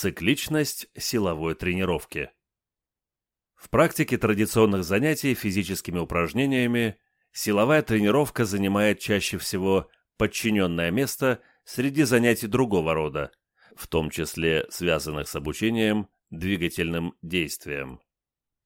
Цикличность силовой тренировки. В практике традиционных занятий физическими упражнениями силовая тренировка занимает чаще всего подчиненное место среди занятий другого рода, в том числе связанных с обучением двигательным действиям.